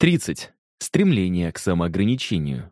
30. Стремление к самоограничению.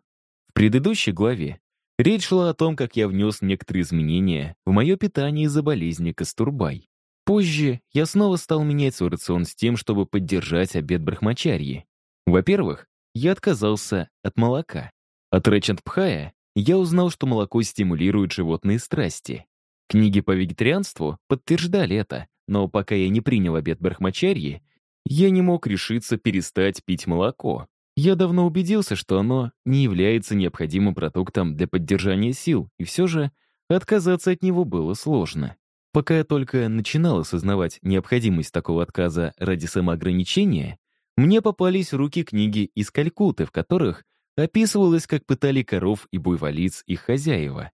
В предыдущей главе речь шла о том, как я внес некоторые изменения в мое питание из-за болезни Кастурбай. Позже я снова стал менять свой рацион с тем, чтобы поддержать обед брахмачарьи. Во-первых, я отказался от молока. От Рэчанд Пхая я узнал, что молоко стимулирует животные страсти. Книги по вегетарианству подтверждали это, но пока я не принял обед брахмачарьи, я не мог решиться перестать пить молоко. Я давно убедился, что оно не является необходимым продуктом для поддержания сил, и все же отказаться от него было сложно. Пока я только начинал осознавать необходимость такого отказа ради самоограничения, мне попались в руки книги из Калькуты, в которых описывалось, как пытали коров и буйволиц их хозяева.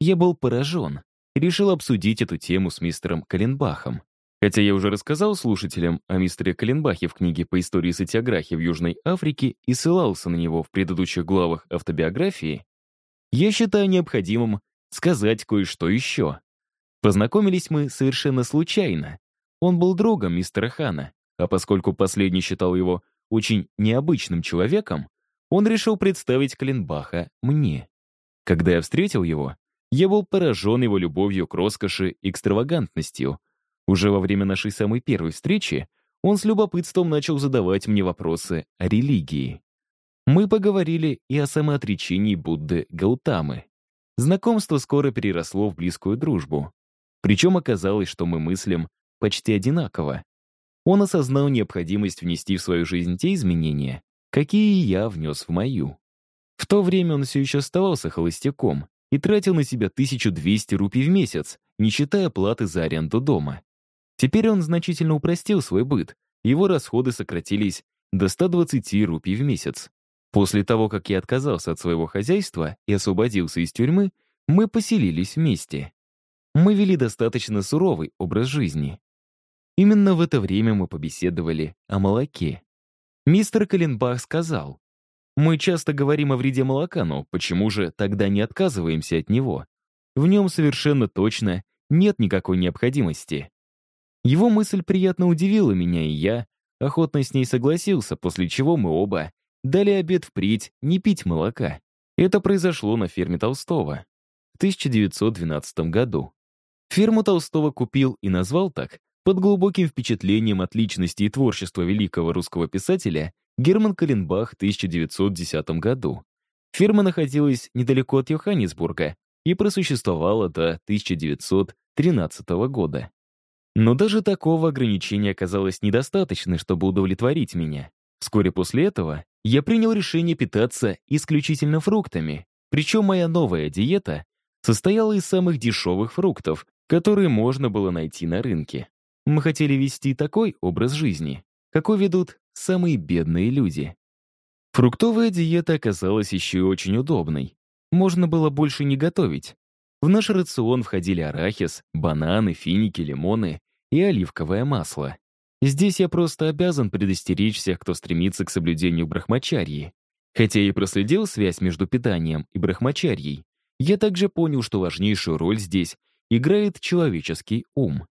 Я был поражен и решил обсудить эту тему с мистером Каленбахом. Хотя я уже рассказал слушателям о мистере Каленбахе в книге по истории сатиаграхи в Южной Африке и ссылался на него в предыдущих главах автобиографии, я считаю необходимым сказать кое-что еще. Познакомились мы совершенно случайно. Он был другом мистера Хана, а поскольку последний считал его очень необычным человеком, он решил представить Каленбаха мне. Когда я встретил его, я был поражен его любовью к роскоши и экстравагантностью — уже во время нашей самой первой встречи он с любопытством начал задавать мне вопросы о религии. Мы поговорили и о самоотречении Будды Гаутамы. Знакомство скоро переросло в близкую дружбу. Причем оказалось, что мы мыслим почти одинаково. Он осознал необходимость внести в свою жизнь те изменения, какие я внес в мою. В то время он все еще оставался холостяком и тратил на себя 1200 рупий в месяц, не считая платы за аренду дома. Теперь он значительно упростил свой быт, его расходы сократились до 120 рупий в месяц. После того, как я отказался от своего хозяйства и освободился из тюрьмы, мы поселились вместе. Мы вели достаточно суровый образ жизни. Именно в это время мы побеседовали о молоке. Мистер Каленбах сказал, «Мы часто говорим о вреде молока, но почему же тогда не отказываемся от него? В нем совершенно точно нет никакой необходимости. Его мысль приятно удивила меня, и я охотно с ней согласился, после чего мы оба дали обед впредь не пить молока. Это произошло на ферме Толстого в 1912 году. Ферму Толстого купил и назвал так под глубоким впечатлением от личности и творчества великого русского писателя Герман Каленбах в 1910 году. Ферма находилась недалеко от Йоханнесбурга и просуществовала до 1913 года. Но даже такого ограничения оказалось недостаточно, чтобы удовлетворить меня. Вскоре после этого я принял решение питаться исключительно фруктами, причем моя новая диета состояла из самых дешевых фруктов, которые можно было найти на рынке. Мы хотели вести такой образ жизни, какой ведут самые бедные люди. Фруктовая диета оказалась еще и очень удобной. Можно было больше не готовить. В наш рацион входили арахис, бананы, финики, лимоны и оливковое масло. Здесь я просто обязан предостеречь всех, кто стремится к соблюдению брахмачарьи. Хотя и проследил связь между питанием и брахмачарьей, я также понял, что важнейшую роль здесь играет человеческий ум.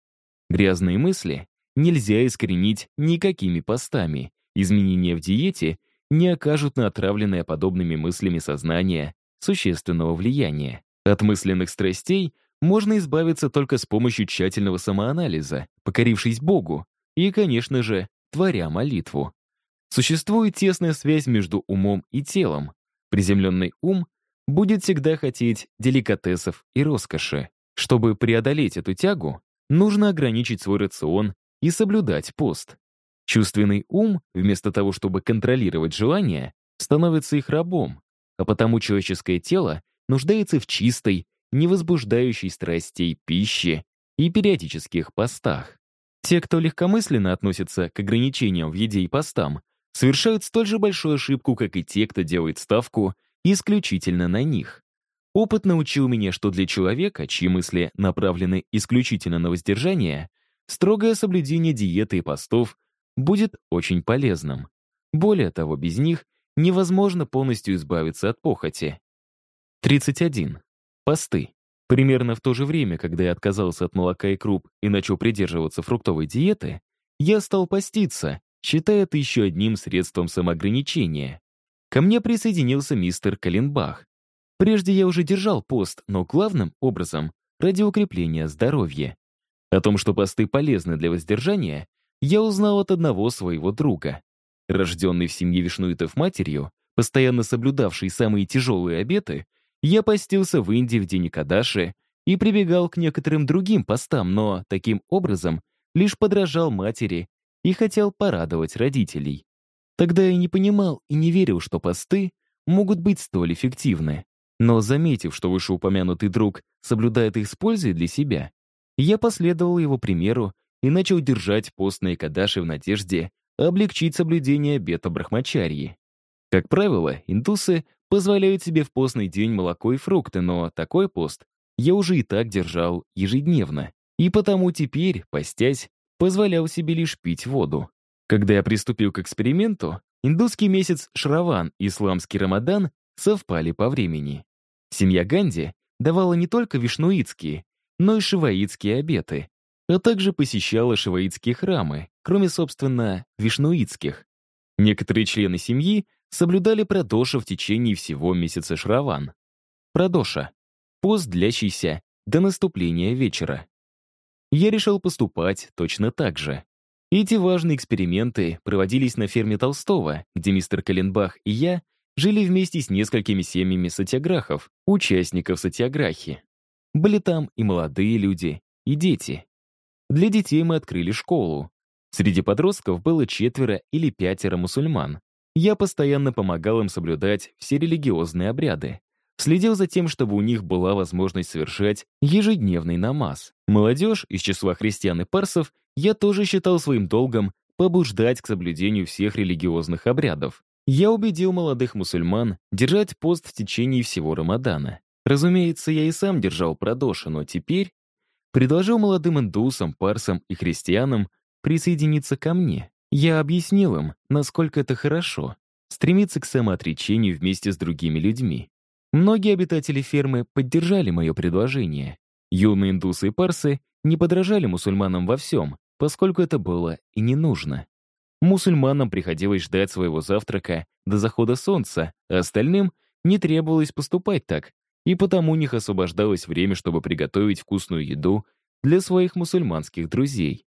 Грязные мысли нельзя искоренить никакими постами. Изменения в диете не окажут на отравленное подобными мыслями сознание существенного влияния. От мысленных страстей можно избавиться только с помощью тщательного самоанализа, покорившись Богу, и, конечно же, творя молитву. Существует тесная связь между умом и телом. Приземленный ум будет всегда хотеть деликатесов и роскоши. Чтобы преодолеть эту тягу, нужно ограничить свой рацион и соблюдать пост. Чувственный ум, вместо того, чтобы контролировать желания, становится их рабом, а потому человеческое тело нуждается в чистой, не возбуждающей страстей пищи и периодических постах. Те, кто легкомысленно относится к ограничениям в еде и постам, совершают столь же большую ошибку, как и те, кто делает ставку исключительно на них. Опыт научил меня, что для человека, чьи мысли направлены исключительно на воздержание, строгое соблюдение диеты и постов будет очень полезным. Более того, без них невозможно полностью избавиться от похоти. 31. Посты. Примерно в то же время, когда я отказался от молока и круп и начал придерживаться фруктовой диеты, я стал поститься считая это еще одним средством самоограничения. Ко мне присоединился мистер Каленбах. Прежде я уже держал пост, но главным образом ради укрепления здоровья. О том, что посты полезны для воздержания, я узнал от одного своего друга. Рожденный в семье вишнуитов матерью, постоянно соблюдавший самые тяжелые обеты, я постился в Индии в день Кадаши и прибегал к некоторым другим постам, но таким образом лишь подражал матери и хотел порадовать родителей. Тогда я не понимал и не верил, что посты могут быть столь эффективны. Но заметив, что вышеупомянутый друг соблюдает их с пользой для себя, я последовал его примеру и начал держать пост на Икадаши в надежде облегчить соблюдение обета Брахмачарьи. Как правило, индусы позволяют себе в постный день молоко и фрукты, но такой пост я уже и так держал ежедневно. И потому теперь, постясь, позволял себе лишь пить воду. Когда я приступил к эксперименту, индусский месяц Шраван и исламский Рамадан совпали по времени. Семья Ганди давала не только вишнуитские, но и шиваитские обеты, а также посещала шиваитские храмы, кроме, собственно, вишнуитских. Некоторые члены семьи соблюдали продоша в течение всего месяца Шраван. Продоша — пост, длящийся до наступления вечера. Я решил поступать точно так же. Эти важные эксперименты проводились на ферме Толстого, где мистер Каленбах и я жили вместе с несколькими семьями сатиаграхов, участников сатиаграхи. Были там и молодые люди, и дети. Для детей мы открыли школу. Среди подростков было четверо или пятеро мусульман. Я постоянно помогал им соблюдать все религиозные обряды. Следил за тем, чтобы у них была возможность совершать ежедневный намаз. Молодежь из числа христиан и парсов я тоже считал своим долгом побуждать к соблюдению всех религиозных обрядов. Я убедил молодых мусульман держать пост в течение всего Рамадана. Разумеется, я и сам держал продоши, но теперь предложил молодым индусам, парсам и христианам присоединиться ко мне. Я объяснил им, насколько это хорошо, стремиться к самоотречению вместе с другими людьми. Многие обитатели фермы поддержали мое предложение. Юные индусы и парсы не подражали мусульманам во всем, поскольку это было и не нужно. Мусульманам приходилось ждать своего завтрака до захода солнца, а остальным не требовалось поступать так, и потому у них освобождалось время, чтобы приготовить вкусную еду для своих мусульманских друзей.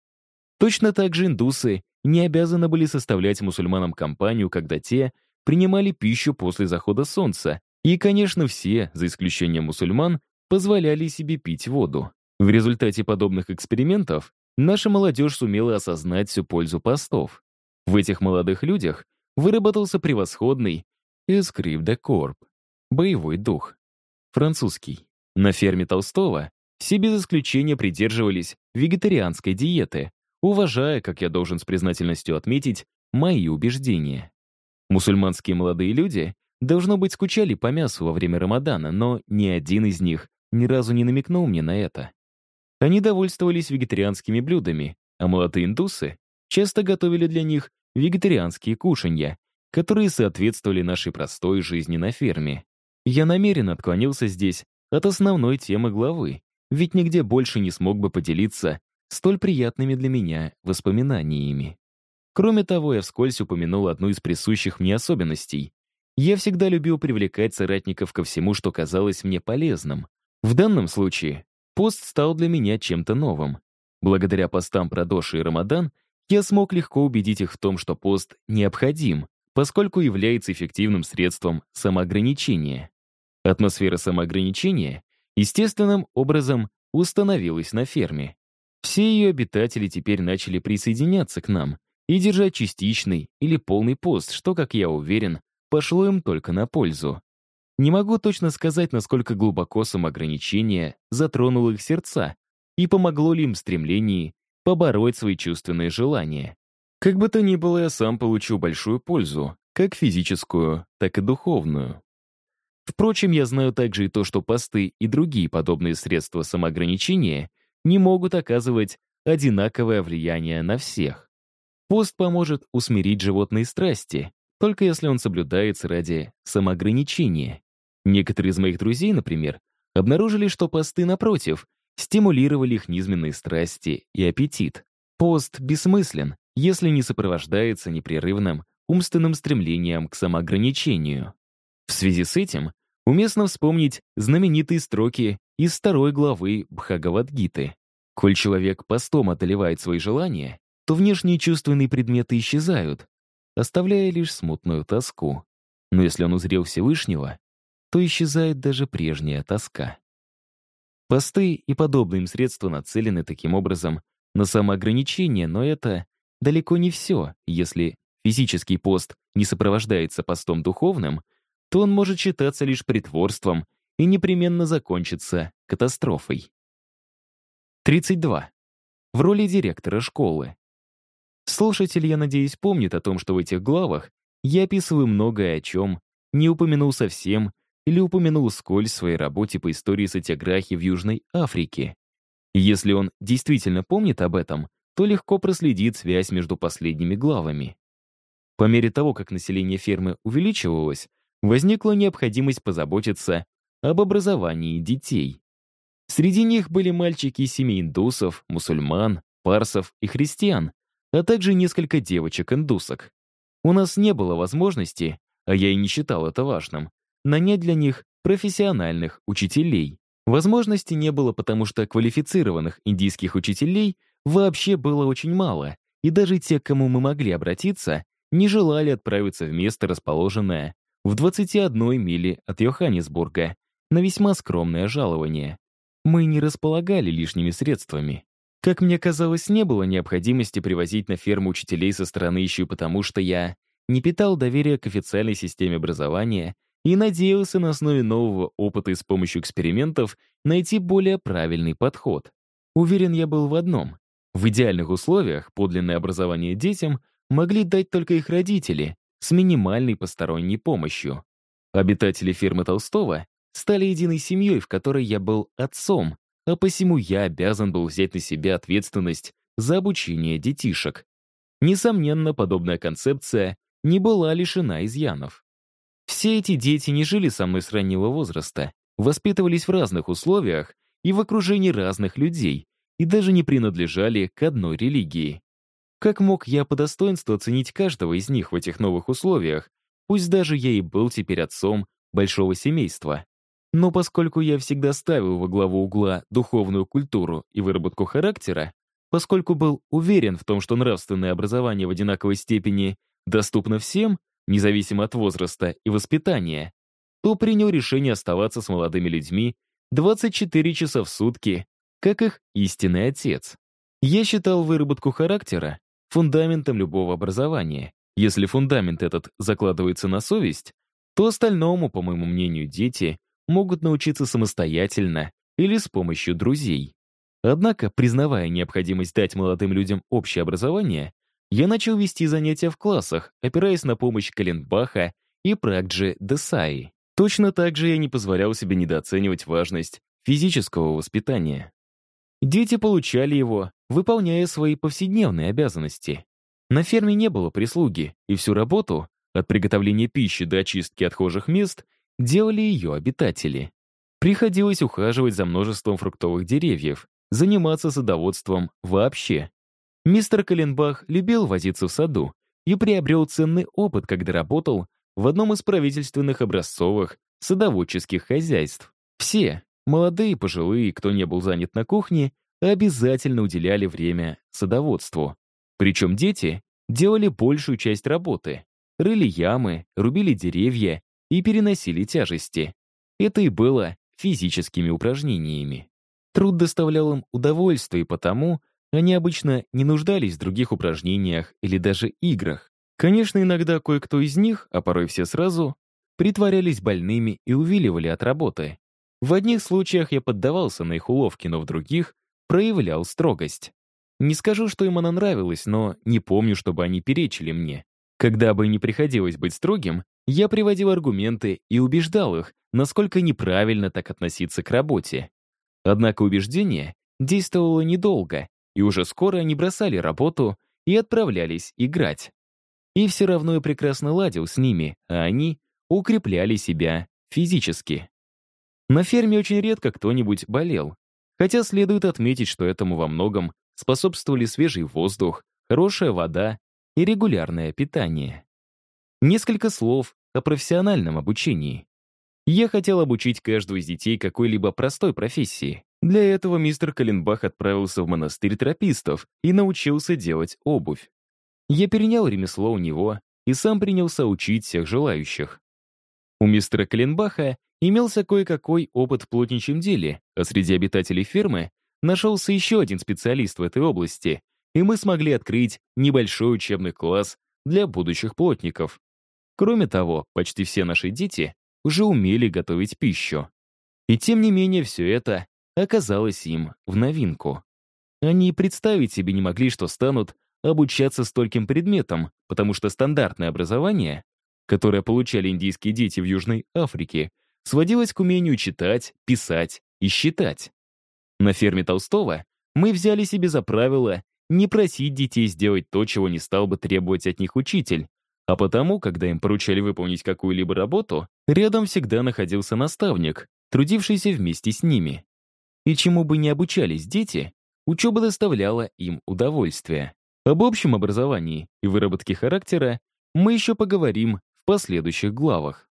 Точно так же индусы не обязаны были составлять мусульманам компанию, когда те принимали пищу после захода солнца, и, конечно, все, за исключением мусульман, позволяли себе пить воду. В результате подобных экспериментов наша молодежь сумела осознать всю пользу постов. В этих молодых людях выработался превосходный «эскрип де корп» — боевой дух. Французский. На ферме Толстого все без исключения придерживались вегетарианской диеты, уважая, как я должен с признательностью отметить, мои убеждения. Мусульманские молодые люди, должно быть, скучали по мясу во время Рамадана, но ни один из них ни разу не намекнул мне на это. Они довольствовались вегетарианскими блюдами, а молодые индусы часто готовили для них вегетарианские кушанья, которые соответствовали нашей простой жизни на ферме. Я намеренно отклонился здесь от основной темы главы, ведь нигде больше не смог бы поделиться столь приятными для меня воспоминаниями. Кроме того, я вскользь упомянул одну из присущих мне особенностей. Я всегда любил привлекать соратников ко всему, что казалось мне полезным. В данном случае пост стал для меня чем-то новым. Благодаря постам про Доши и Рамадан я смог легко убедить их в том, что пост необходим, поскольку является эффективным средством самоограничения. Атмосфера самоограничения естественным образом установилась на ферме. Все ее обитатели теперь начали присоединяться к нам и держать частичный или полный пост, что, как я уверен, пошло им только на пользу. Не могу точно сказать, насколько глубоко самоограничение затронуло их сердца и помогло ли им в стремлении побороть свои чувственные желания. Как бы то ни было, я сам получу большую пользу, как физическую, так и духовную. Впрочем, я знаю также и то, что посты и другие подобные средства самоограничения не могут оказывать одинаковое влияние на всех. Пост поможет усмирить животные страсти, только если он соблюдается ради самоограничения. Некоторые из моих друзей, например, обнаружили, что посты, напротив, стимулировали их низменные страсти и аппетит. Пост бессмыслен, если не сопровождается непрерывным умственным стремлением к самоограничению. В связи с этим уместно вспомнить знаменитые строки из второй главы Бхагавадгиты. Коль человек постом одолевает свои желания, то внешние чувственные предметы исчезают, оставляя лишь смутную тоску. Но если он узрел Всевышнего, то исчезает даже прежняя тоска. Посты и подобные им средства нацелены таким образом на самоограничение, но это далеко не все. Если физический пост не сопровождается постом духовным, то он может считаться лишь притворством и непременно закончится катастрофой. 32. В роли директора школы. Слушатель, я надеюсь, помнит о том, что в этих главах я описываю многое о чем, не упомянул совсем или упомянул скользь в своей работе по истории сатиаграхи в Южной Африке. Если он действительно помнит об этом, то легко проследит связь между последними главами. По мере того, как население фермы увеличивалось, возникла необходимость позаботиться об образовании детей. Среди них были мальчики из семей индусов, мусульман, парсов и христиан, а также несколько девочек-индусок. У нас не было возможности, а я и не считал это важным, нанять для них профессиональных учителей. Возможности не было, потому что квалифицированных индийских учителей вообще было очень мало, и даже те, к кому мы могли обратиться, не желали отправиться в место, расположенное в 21 миле от Йоханнесбурга, на весьма скромное жалование. Мы не располагали лишними средствами. Как мне казалось, не было необходимости привозить на ферму учителей со стороны еще потому, что я не питал доверия к официальной системе образования и надеялся на основе нового опыта и с помощью экспериментов найти более правильный подход. Уверен я был в одном. В идеальных условиях подлинное образование детям могли дать только их родители с минимальной посторонней помощью. Обитатели фермы Толстого стали единой семьей, в которой я был отцом, а посему я обязан был взять на себя ответственность за обучение детишек. Несомненно, подобная концепция не была лишена изъянов. Все эти дети не жили со мной с раннего возраста, воспитывались в разных условиях и в окружении разных людей, и даже не принадлежали к одной религии. Как мог я по достоинству оценить каждого из них в этих новых условиях, пусть даже я и был теперь отцом большого семейства? Но поскольку я всегда ставил во главу угла духовную культуру и выработку характера, поскольку был уверен в том, что нравственное образование в одинаковой степени доступно всем, независимо от возраста и воспитания, то принял решение оставаться с молодыми людьми 24 часа в сутки, как их истинный отец. Я считал выработку характера фундаментом любого образования. Если фундамент этот закладывается на совесть, то остальному, по моему мнению, дети могут научиться самостоятельно или с помощью друзей. Однако, признавая необходимость дать молодым людям общее образование, я начал вести занятия в классах, опираясь на помощь Каленбаха и Пракджи Десаи. Точно так же я не позволял себе недооценивать важность физического воспитания. Дети получали его, выполняя свои повседневные обязанности. На ферме не было прислуги, и всю работу, от приготовления пищи до очистки отхожих мест, делали ее обитатели. Приходилось ухаживать за множеством фруктовых деревьев, заниматься садоводством вообще. Мистер Каленбах любил возиться в саду и приобрел ценный опыт, когда работал в одном из правительственных образцовых садоводческих хозяйств. Все, молодые, пожилые, кто не был занят на кухне, обязательно уделяли время садоводству. Причем дети делали большую часть работы. Рыли ямы, рубили деревья и переносили тяжести. Это и было физическими упражнениями. Труд доставлял им удовольствие, потому они обычно не нуждались в других упражнениях или даже играх. Конечно, иногда кое-кто из них, а порой все сразу, притворялись больными и увиливали от работы. В одних случаях я поддавался на их уловки, но в других проявлял строгость. Не скажу, что им она нравилась, но не помню, чтобы они перечили мне. Когда бы не приходилось быть строгим, я приводил аргументы и убеждал их, насколько неправильно так относиться к работе. Однако убеждение действовало недолго, и уже скоро они бросали работу и отправлялись играть. И все равно я прекрасно ладил с ними, а они укрепляли себя физически. На ферме очень редко кто-нибудь болел, хотя следует отметить, что этому во многом способствовали свежий воздух, хорошая вода и регулярное питание. Несколько слов о профессиональном обучении. Я хотел обучить каждого из детей какой-либо простой профессии. Для этого мистер Каленбах отправился в монастырь тропистов и научился делать обувь. Я перенял ремесло у него и сам принялся учить всех желающих. У мистера Каленбаха имелся кое-какой опыт в плотничьем деле, а среди обитателей фермы нашелся еще один специалист в этой области, и мы смогли открыть небольшой учебный класс для будущих плотников. Кроме того, почти все наши дети уже умели готовить пищу. И тем не менее все это оказалось им в новинку. Они и представить себе не могли, что станут обучаться стольким предметам, потому что стандартное образование, которое получали индийские дети в Южной Африке, сводилось к умению читать, писать и считать. На ферме Толстого мы взяли себе за правило не просить детей сделать то, чего не стал бы требовать от них учитель, а потому, когда им поручали выполнить какую-либо работу, рядом всегда находился наставник, трудившийся вместе с ними. И чему бы ни обучались дети, учеба доставляла им удовольствие. Об общем образовании и выработке характера мы еще поговорим в последующих главах.